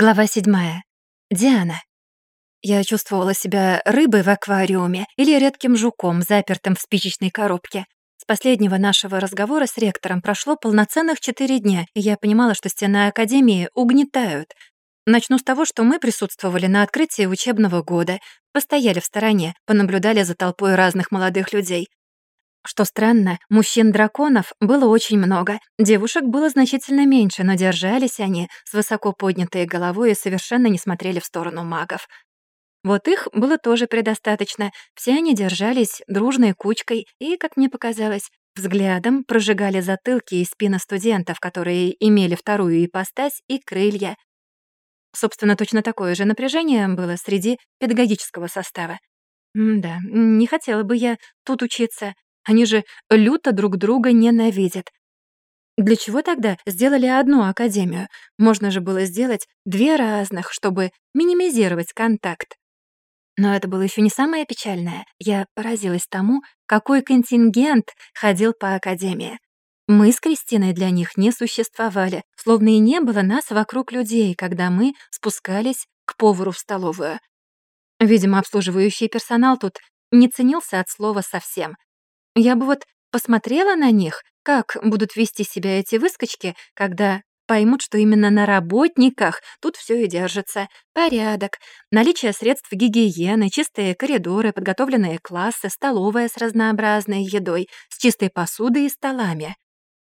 Глава седьмая. Диана. Я чувствовала себя рыбой в аквариуме или редким жуком, запертым в спичечной коробке. С последнего нашего разговора с ректором прошло полноценных четыре дня, и я понимала, что стены Академии угнетают. Начну с того, что мы присутствовали на открытии учебного года, постояли в стороне, понаблюдали за толпой разных молодых людей. Что странно, мужчин-драконов было очень много, девушек было значительно меньше, но держались они с высоко поднятой головой и совершенно не смотрели в сторону магов. Вот их было тоже предостаточно, все они держались дружной кучкой и, как мне показалось, взглядом прожигали затылки и спины студентов, которые имели вторую ипостась и крылья. Собственно, точно такое же напряжение было среди педагогического состава. М да, не хотела бы я тут учиться. Они же люто друг друга ненавидят. Для чего тогда сделали одну академию? Можно же было сделать две разных, чтобы минимизировать контакт. Но это было еще не самое печальное. Я поразилась тому, какой контингент ходил по академии. Мы с Кристиной для них не существовали, словно и не было нас вокруг людей, когда мы спускались к повару в столовую. Видимо, обслуживающий персонал тут не ценился от слова совсем. Я бы вот посмотрела на них, как будут вести себя эти выскочки, когда поймут, что именно на работниках тут все и держится. Порядок, наличие средств гигиены, чистые коридоры, подготовленные классы, столовая с разнообразной едой, с чистой посудой и столами.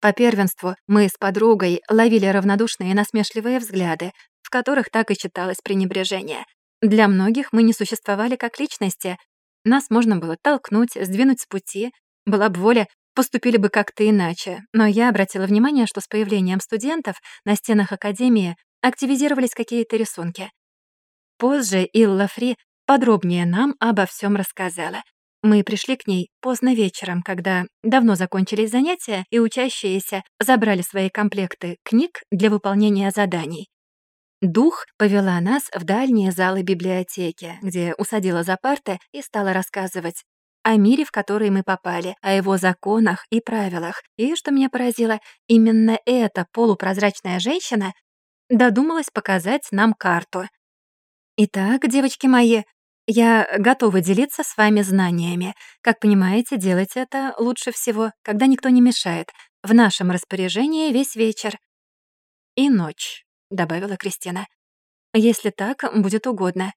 По первенству мы с подругой ловили равнодушные и насмешливые взгляды, в которых так и читалось пренебрежение. Для многих мы не существовали как личности. Нас можно было толкнуть, сдвинуть с пути, была бы воля, поступили бы как-то иначе. Но я обратила внимание, что с появлением студентов на стенах Академии активизировались какие-то рисунки. Позже Илла Фри подробнее нам обо всем рассказала. Мы пришли к ней поздно вечером, когда давно закончились занятия, и учащиеся забрали свои комплекты книг для выполнения заданий. Дух повела нас в дальние залы библиотеки, где усадила за парты и стала рассказывать о мире, в который мы попали, о его законах и правилах. И, что меня поразило, именно эта полупрозрачная женщина додумалась показать нам карту. Итак, девочки мои, я готова делиться с вами знаниями. Как понимаете, делать это лучше всего, когда никто не мешает. В нашем распоряжении весь вечер. И ночь, добавила Кристина. Если так будет угодно.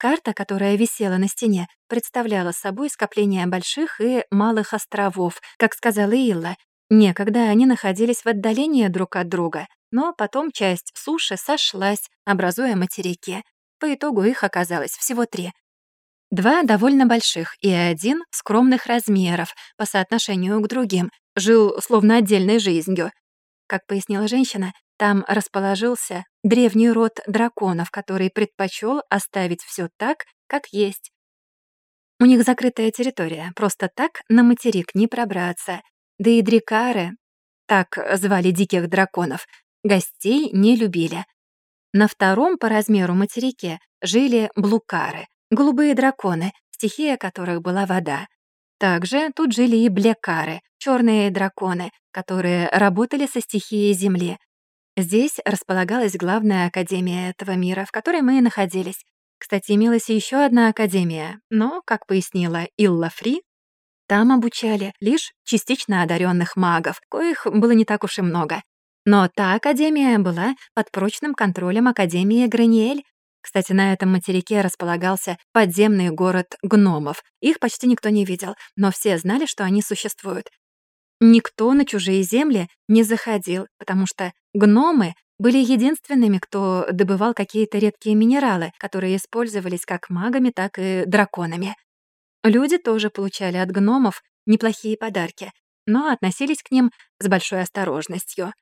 Карта, которая висела на стене, представляла собой скопление больших и малых островов, как сказала Илла. Некогда они находились в отдалении друг от друга, но потом часть суши сошлась, образуя материки. По итогу их оказалось всего три. Два довольно больших и один скромных размеров по соотношению к другим, жил словно отдельной жизнью. Как пояснила женщина, там расположился древний род драконов, который предпочел оставить все так, как есть. У них закрытая территория, просто так на материк не пробраться. Да и дрикары, так звали диких драконов, гостей не любили. На втором по размеру материке жили блукары, голубые драконы, стихия которых была вода. Также тут жили и блекары, черные драконы, которые работали со стихией земли, Здесь располагалась главная академия этого мира, в которой мы и находились. Кстати, имелась еще одна академия, но, как пояснила Илла Фри, там обучали лишь частично одаренных магов, коих было не так уж и много. Но та академия была под прочным контролем Академии Граниэль. Кстати, на этом материке располагался подземный город гномов. Их почти никто не видел, но все знали, что они существуют. Никто на чужие земли не заходил, потому что гномы были единственными, кто добывал какие-то редкие минералы, которые использовались как магами, так и драконами. Люди тоже получали от гномов неплохие подарки, но относились к ним с большой осторожностью.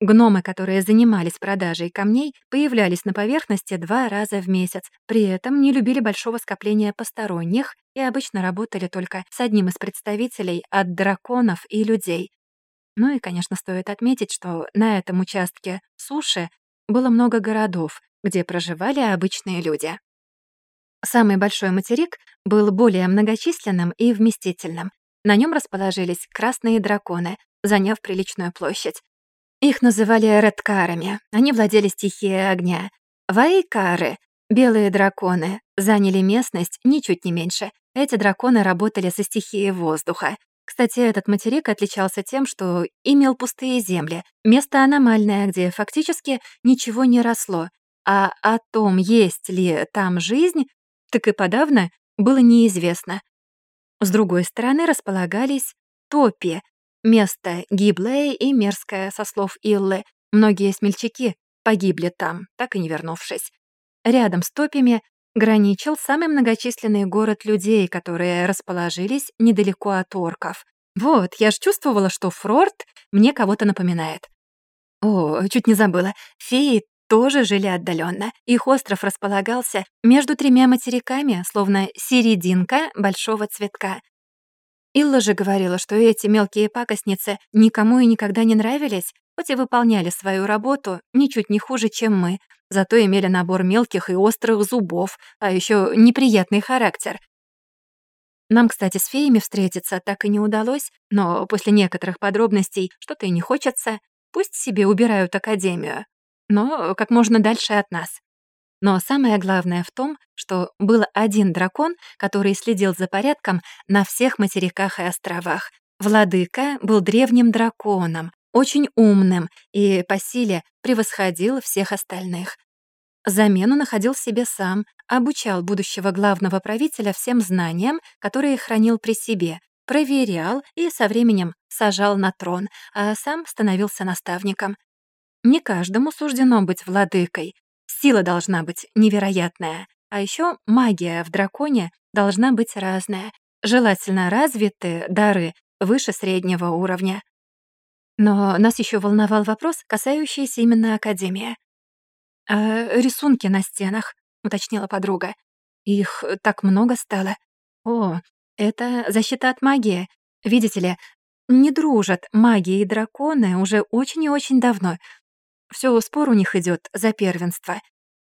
Гномы, которые занимались продажей камней, появлялись на поверхности два раза в месяц, при этом не любили большого скопления посторонних и обычно работали только с одним из представителей от драконов и людей. Ну и, конечно, стоит отметить, что на этом участке суши было много городов, где проживали обычные люди. Самый большой материк был более многочисленным и вместительным. На нем расположились красные драконы, заняв приличную площадь. Их называли редкарами. Они владели стихией огня. Вайкары, белые драконы, заняли местность ничуть не меньше. Эти драконы работали со стихией воздуха. Кстати, этот материк отличался тем, что имел пустые земли, место аномальное, где фактически ничего не росло. А о том, есть ли там жизнь, так и подавно было неизвестно. С другой стороны располагались топи, место гиблое и мерзкое, со слов Иллы. Многие смельчаки погибли там, так и не вернувшись. Рядом с топями граничил самый многочисленный город людей, которые расположились недалеко от орков. Вот, я ж чувствовала, что Фрорт мне кого-то напоминает. О, чуть не забыла. Феи тоже жили отдаленно. Их остров располагался между тремя материками, словно серединка большого цветка. Илла же говорила, что эти мелкие пакостницы никому и никогда не нравились, хоть и выполняли свою работу ничуть не хуже, чем мы, зато имели набор мелких и острых зубов, а еще неприятный характер. Нам, кстати, с феями встретиться так и не удалось, но после некоторых подробностей что-то и не хочется, пусть себе убирают академию но как можно дальше от нас. Но самое главное в том, что был один дракон, который следил за порядком на всех материках и островах. Владыка был древним драконом, очень умным и по силе превосходил всех остальных. Замену находил себе сам, обучал будущего главного правителя всем знаниям, которые хранил при себе, проверял и со временем сажал на трон, а сам становился наставником. Не каждому суждено быть владыкой. Сила должна быть невероятная. А еще магия в драконе должна быть разная. Желательно развитые дары выше среднего уровня. Но нас еще волновал вопрос, касающийся именно Академии. «А рисунки на стенах», — уточнила подруга. «Их так много стало. О, это защита от магии. Видите ли, не дружат магия и драконы уже очень и очень давно, все спор у них идет за первенство.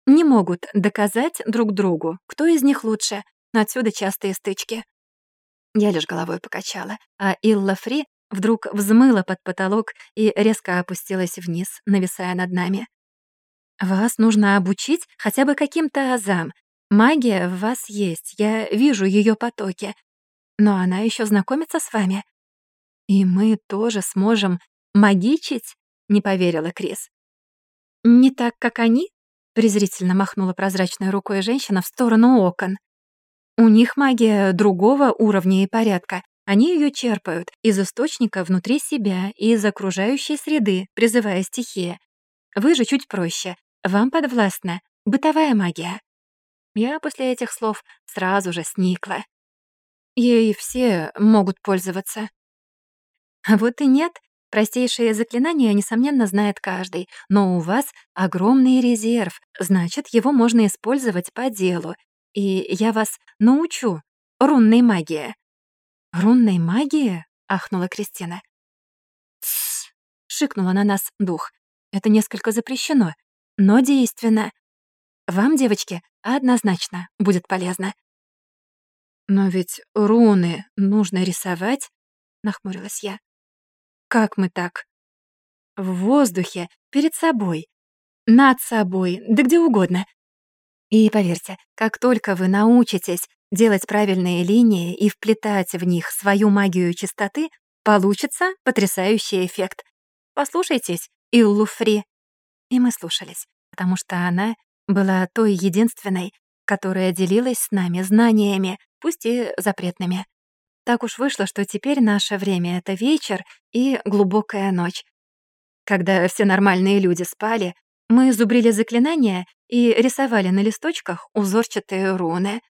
Не могут доказать друг другу, кто из них лучше. Отсюда частые стычки. Я лишь головой покачала, а Илла Фри вдруг взмыла под потолок и резко опустилась вниз, нависая над нами. «Вас нужно обучить хотя бы каким-то азам. Магия в вас есть, я вижу ее потоки. Но она еще знакомится с вами. И мы тоже сможем магичить?» — не поверила Крис. «Не так, как они?» — презрительно махнула прозрачной рукой женщина в сторону окон. «У них магия другого уровня и порядка. Они ее черпают из источника внутри себя и из окружающей среды, призывая стихии. Вы же чуть проще. Вам подвластна бытовая магия». Я после этих слов сразу же сникла. Ей все могут пользоваться. А вот и нет, Простейшие заклинания, несомненно, знает каждый, но у вас огромный резерв, значит, его можно использовать по делу. И я вас научу рунной магии». «Рунной магии?» — ахнула Кристина. «Тссс!» — шикнула на нас дух. «Это несколько запрещено, но действенно. Вам, девочки, однозначно будет полезно». «Но ведь руны нужно рисовать», — нахмурилась я. Как мы так? В воздухе, перед собой, над собой, да где угодно. И поверьте, как только вы научитесь делать правильные линии и вплетать в них свою магию чистоты, получится потрясающий эффект. Послушайтесь Иллу Фри. И мы слушались, потому что она была той единственной, которая делилась с нами знаниями, пусть и запретными. Так уж вышло, что теперь наше время — это вечер и глубокая ночь. Когда все нормальные люди спали, мы зубрили заклинания и рисовали на листочках узорчатые руны.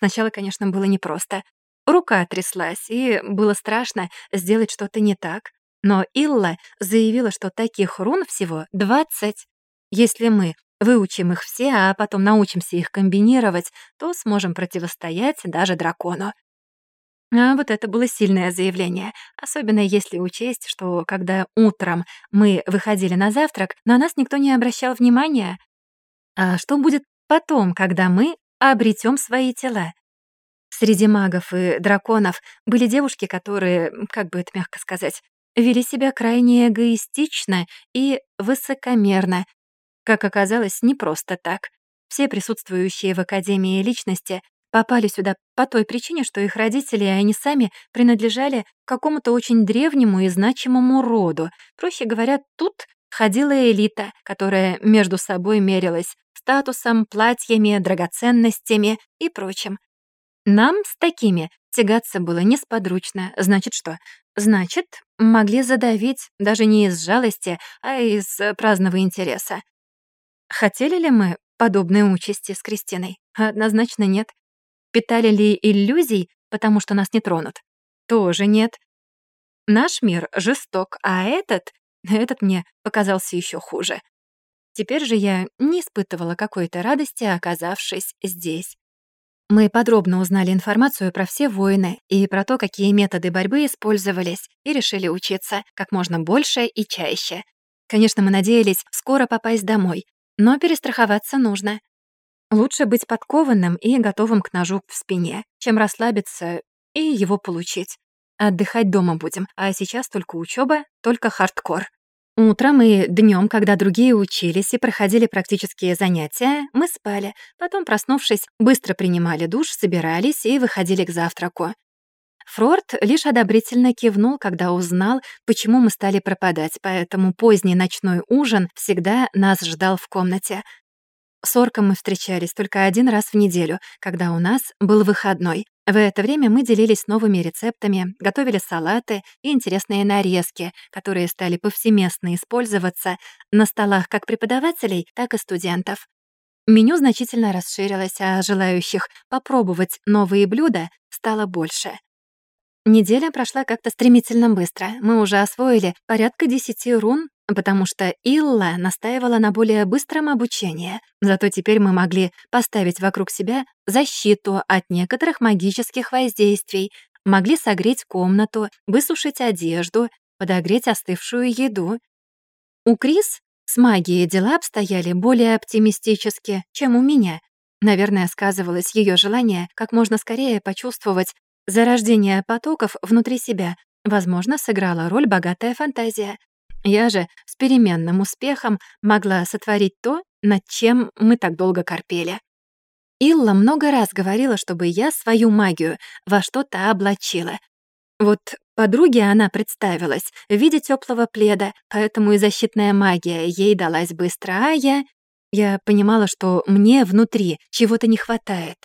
Сначала, конечно, было непросто. Рука тряслась, и было страшно сделать что-то не так. Но Илла заявила, что таких рун всего 20. Если мы выучим их все, а потом научимся их комбинировать, то сможем противостоять даже дракону. А вот это было сильное заявление, особенно если учесть, что когда утром мы выходили на завтрак, на нас никто не обращал внимания. А что будет потом, когда мы обретем свои тела? Среди магов и драконов были девушки, которые, как бы это мягко сказать, вели себя крайне эгоистично и высокомерно. Как оказалось, не просто так. Все присутствующие в Академии личности попали сюда по той причине, что их родители и они сами принадлежали какому-то очень древнему и значимому роду. Проще говоря, тут ходила элита, которая между собой мерилась статусом, платьями, драгоценностями и прочим. Нам с такими тягаться было несподручно. Значит что? Значит, могли задавить даже не из жалости, а из праздного интереса. Хотели ли мы подобной участи с Кристиной? Однозначно нет. Питали ли иллюзий, потому что нас не тронут? Тоже нет. Наш мир жесток, а этот, этот мне показался еще хуже. Теперь же я не испытывала какой-то радости, оказавшись здесь. Мы подробно узнали информацию про все войны и про то, какие методы борьбы использовались, и решили учиться как можно больше и чаще. Конечно, мы надеялись скоро попасть домой, но перестраховаться нужно. Лучше быть подкованным и готовым к ножу в спине, чем расслабиться и его получить. Отдыхать дома будем, а сейчас только учеба, только хардкор. Утром и днем, когда другие учились и проходили практические занятия, мы спали. Потом, проснувшись, быстро принимали душ, собирались и выходили к завтраку. Фрорт лишь одобрительно кивнул, когда узнал, почему мы стали пропадать, поэтому поздний ночной ужин всегда нас ждал в комнате. С Орком мы встречались только один раз в неделю, когда у нас был выходной. В это время мы делились новыми рецептами, готовили салаты и интересные нарезки, которые стали повсеместно использоваться на столах как преподавателей, так и студентов. Меню значительно расширилось, а желающих попробовать новые блюда стало больше. Неделя прошла как-то стремительно быстро. Мы уже освоили порядка десяти рун, потому что Илла настаивала на более быстром обучении. Зато теперь мы могли поставить вокруг себя защиту от некоторых магических воздействий, могли согреть комнату, высушить одежду, подогреть остывшую еду. У Крис с магией дела обстояли более оптимистически, чем у меня. Наверное, сказывалось ее желание как можно скорее почувствовать Зарождение потоков внутри себя, возможно, сыграла роль богатая фантазия. Я же с переменным успехом могла сотворить то, над чем мы так долго корпели. Илла много раз говорила, чтобы я свою магию во что-то облачила. Вот подруге она представилась в виде теплого пледа, поэтому и защитная магия ей далась быстро, а я... Я понимала, что мне внутри чего-то не хватает.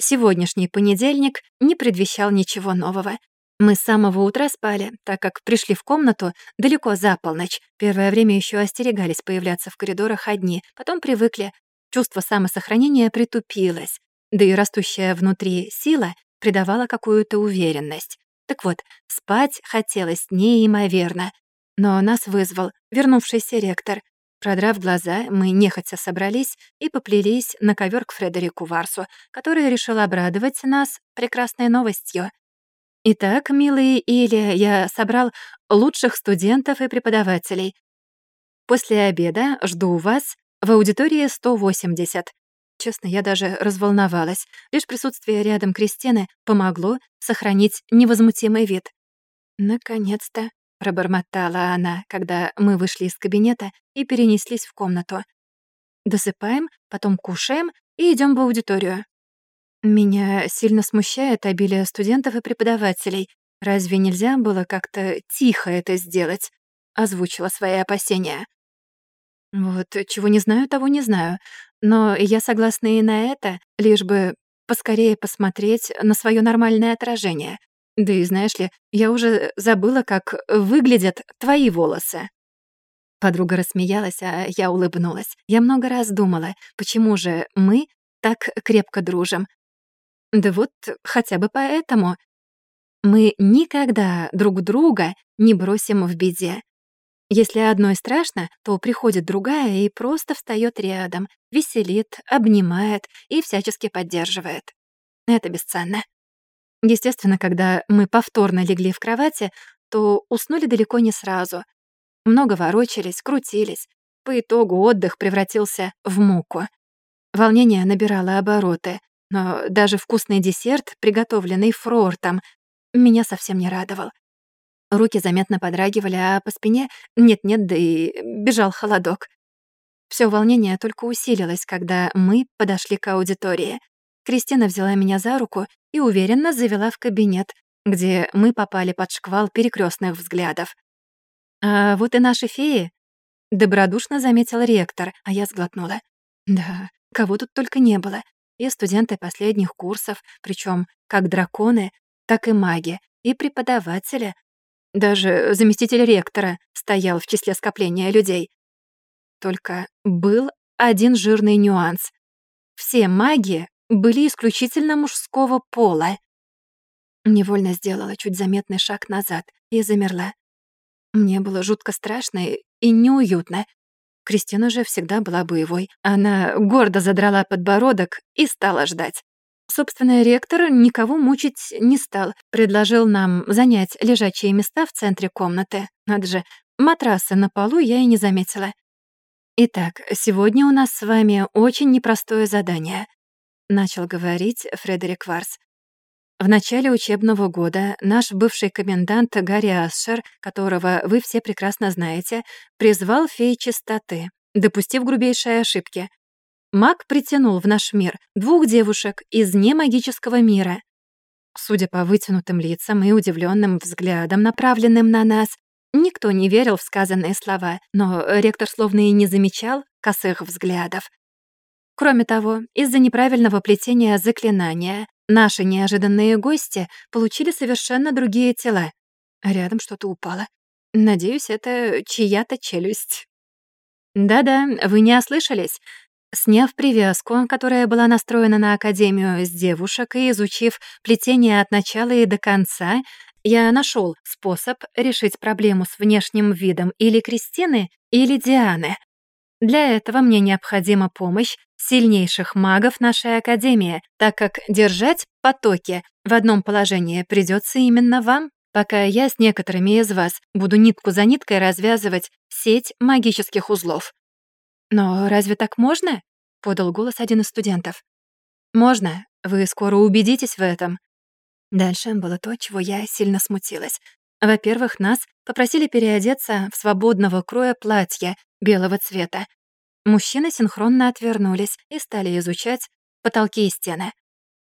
Сегодняшний понедельник не предвещал ничего нового. Мы с самого утра спали, так как пришли в комнату далеко за полночь. Первое время еще остерегались появляться в коридорах одни, потом привыкли. Чувство самосохранения притупилось, да и растущая внутри сила придавала какую-то уверенность. Так вот, спать хотелось неимоверно. Но нас вызвал вернувшийся ректор, Продрав глаза, мы нехотя собрались и поплелись на ковер к Фредерику Варсу, который решил обрадовать нас прекрасной новостью. Итак, милые Или, я собрал лучших студентов и преподавателей. После обеда жду вас в аудитории 180. Честно, я даже разволновалась. Лишь присутствие рядом Кристины помогло сохранить невозмутимый вид. Наконец-то пробормотала она, когда мы вышли из кабинета и перенеслись в комнату. Досыпаем, потом кушаем и идем в аудиторию. Меня сильно смущает обилие студентов и преподавателей. Разве нельзя было как-то тихо это сделать? Озвучила свои опасения. Вот чего не знаю, того не знаю. Но я согласна и на это, лишь бы поскорее посмотреть на свое нормальное отражение. Да и знаешь ли, я уже забыла, как выглядят твои волосы». Подруга рассмеялась, а я улыбнулась. Я много раз думала, почему же мы так крепко дружим. Да вот хотя бы поэтому. Мы никогда друг друга не бросим в беде. Если одной страшно, то приходит другая и просто встает рядом, веселит, обнимает и всячески поддерживает. Это бесценно. Естественно, когда мы повторно легли в кровати, то уснули далеко не сразу. Много ворочались, крутились. По итогу отдых превратился в муку. Волнение набирало обороты, но даже вкусный десерт, приготовленный фрортом, меня совсем не радовал. Руки заметно подрагивали, а по спине нет-нет, да и бежал холодок. Все волнение только усилилось, когда мы подошли к аудитории. Кристина взяла меня за руку и уверенно завела в кабинет, где мы попали под шквал перекрестных взглядов. «А вот и наши феи», — добродушно заметил ректор, а я сглотнула. «Да, кого тут только не было. И студенты последних курсов, причем как драконы, так и маги, и преподаватели. Даже заместитель ректора стоял в числе скопления людей. Только был один жирный нюанс. Все маги были исключительно мужского пола. Невольно сделала чуть заметный шаг назад и замерла. Мне было жутко страшно и неуютно. Кристина же всегда была боевой. Она гордо задрала подбородок и стала ждать. Собственно, ректор никого мучить не стал. Предложил нам занять лежачие места в центре комнаты. Надо же, матраса на полу я и не заметила. Итак, сегодня у нас с вами очень непростое задание. Начал говорить Фредерик Варс. В начале учебного года наш бывший комендант Гарри Асшер, которого вы все прекрасно знаете, призвал феи чистоты, допустив грубейшие ошибки. Маг притянул в наш мир двух девушек из немагического мира. Судя по вытянутым лицам и удивленным взглядам, направленным на нас, никто не верил в сказанные слова, но ректор словно и не замечал косых взглядов. Кроме того, из-за неправильного плетения заклинания наши неожиданные гости получили совершенно другие тела. Рядом что-то упало. Надеюсь, это чья-то челюсть. Да-да, вы не ослышались. Сняв привязку, которая была настроена на Академию с девушек, и изучив плетение от начала и до конца, я нашел способ решить проблему с внешним видом или Кристины, или Дианы. Для этого мне необходима помощь сильнейших магов нашей Академии, так как держать потоки в одном положении придется именно вам, пока я с некоторыми из вас буду нитку за ниткой развязывать сеть магических узлов. «Но разве так можно?» — подал голос один из студентов. «Можно. Вы скоро убедитесь в этом». Дальше было то, чего я сильно смутилась. Во-первых, нас попросили переодеться в свободного кроя платье белого цвета. Мужчины синхронно отвернулись и стали изучать потолки и стены.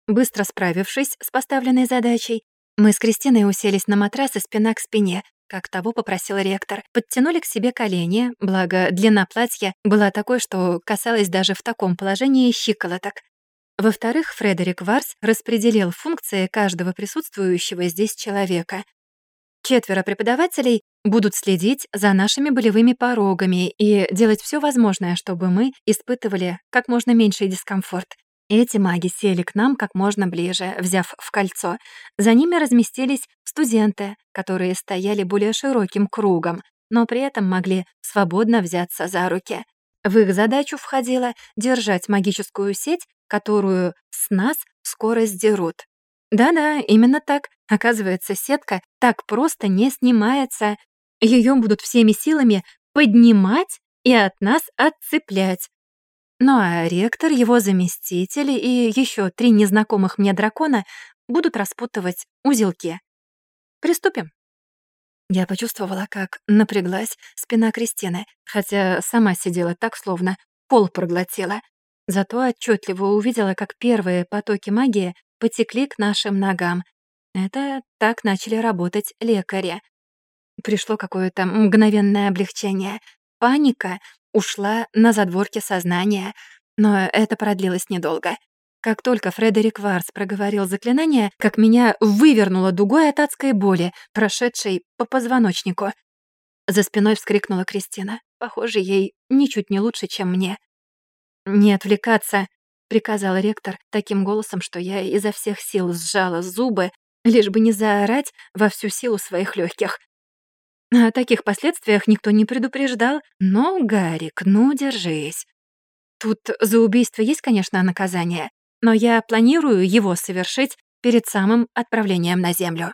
Быстро справившись с поставленной задачей, мы с Кристиной уселись на матрас и спина к спине, как того попросил ректор, подтянули к себе колени, благо длина платья была такой, что касалась даже в таком положении щиколоток. Во-вторых, Фредерик Варс распределил функции каждого присутствующего здесь человека. Четверо преподавателей будут следить за нашими болевыми порогами и делать все возможное, чтобы мы испытывали как можно меньший дискомфорт. Эти маги сели к нам как можно ближе, взяв в кольцо. За ними разместились студенты, которые стояли более широким кругом, но при этом могли свободно взяться за руки. В их задачу входило держать магическую сеть, которую с нас скоро сдерут. Да-да, именно так. Оказывается, сетка так просто не снимается. Ее будут всеми силами поднимать и от нас отцеплять. Ну а ректор, его заместители и еще три незнакомых мне дракона будут распутывать узелки. Приступим. Я почувствовала, как напряглась спина Кристины, хотя сама сидела так, словно пол проглотила. Зато отчетливо увидела, как первые потоки магии потекли к нашим ногам. Это так начали работать лекари. Пришло какое-то мгновенное облегчение. Паника ушла на задворке сознания, но это продлилось недолго. Как только Фредерик Варс проговорил заклинание, как меня вывернуло дугой от адской боли, прошедшей по позвоночнику. За спиной вскрикнула Кристина. Похоже, ей ничуть не лучше, чем мне. «Не отвлекаться», — приказал ректор таким голосом, что я изо всех сил сжала зубы, лишь бы не заорать во всю силу своих легких. О таких последствиях никто не предупреждал. Но, Гарик, ну, держись. Тут за убийство есть, конечно, наказание, но я планирую его совершить перед самым отправлением на Землю.